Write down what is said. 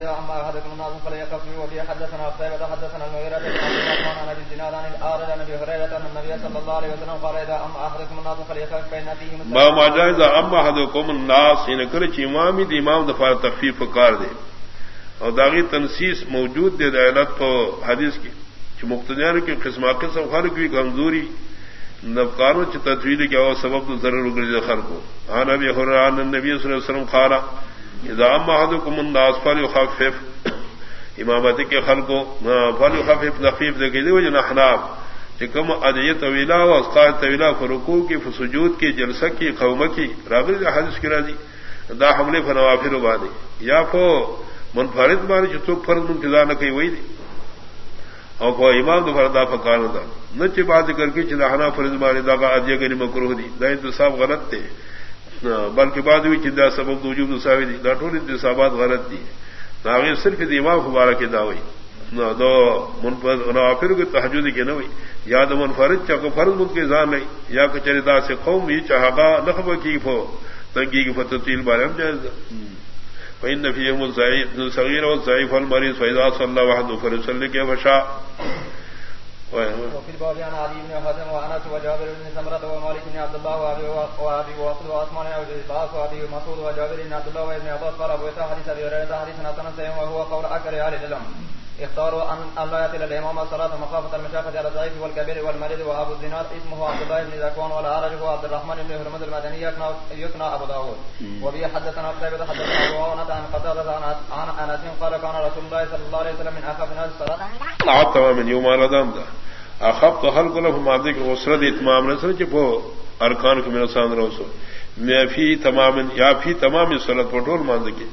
اما احدكم الناس فليقف وبي حدثنا قتيبة حدثنا المغيرة بن عبد الرحمن عن ابي الزناد، عن الاعرج عن ابي هريرة ان النبي صلى الله عليه وسلم، قال اذا اما احدكم الناس فليقف فإن فيهم ما ما جائز اما احدكم الناس ان کرچ امام دی امام دفع تخفیف کار دے اور داغی تنسیس موجود دے دعلت تو حدیث کی چ مقتدیان کی قسم قسم خلق کی کمزوری. نفکاروں چ تدویر کیا وہ سبب تو ضرور گرج خلق کو ہاں نبی حران النبی صلی اللہ علیہ وسلم خارا اذا اما احدكم الناس فليخفف امامت کے خل کو فليخفف نخفیف دے کے وجہ نحناف کہ کم ادیہ طویلہ و اسقار طویلہ فرقو کی فسجود کی، جلسہ کی قوم کی راغل حدیث کی راضی، دا حملے فنوافر بانی یا فو منفرد بانی جو تو فرض انتظار نہ کہیں وہی دی اور کو امام دو فردا فکان دا، نہ بات کر کے چلاحنا فرض بانی دا کا ادیہ گنی مکروہ دی، دا انتصاب غلط تھے بلکہ بعد بھی چندا سبب وجوب نساوی دی. دا ٹول انتصابات غلط دی ناغیر صرف امام خبارہ کی دعوی نہ دو منفر کو تحجد کی نہ ہوئی یا تو منفرد چاہ کو فرض ملک کے زان نہیں یا کچری دا سے قوم یہ چاہا نخب کی فو تنگی کی فتیل بارے ہم جائز فإن فيهم الصغير والضعيف والمريض فإذا صلى وحده فليصلي كيف شاء. وفي الباب عن علي بن حاتم وانس وجابر بن سمره ومالك بن عبد الله وابي وابي وقد وعثمان بن عباس وابي مسعود وجابر بن عبد الله وابن عباس قال ابو حديث ابي هريره حديث حسن وهو قول اكثر اهل العلم. اختاروا ان الله ياتي الامام الصلاه مخافه المشاقه على الضعيف والكبير والمريض وابو الزناد. اسمه عبد الله بن زكوان والعرج هو عبد الرحمن بن هرمز المدني. يكنى يكنى ابو داود. وبه حدثنا قتيبة حدثنا ابو عونة عن قتادة عن انس قال كان رسول الله صلى الله عليه وسلم من اخف الناس الصلاه تمام يوم على دام ده اخب تو حل کو لف مادے کے غسرت اتمام نسل وہ ارکان کو میرا سان روسو میں فی تمام یا فی تمام سلط پٹول ماند کے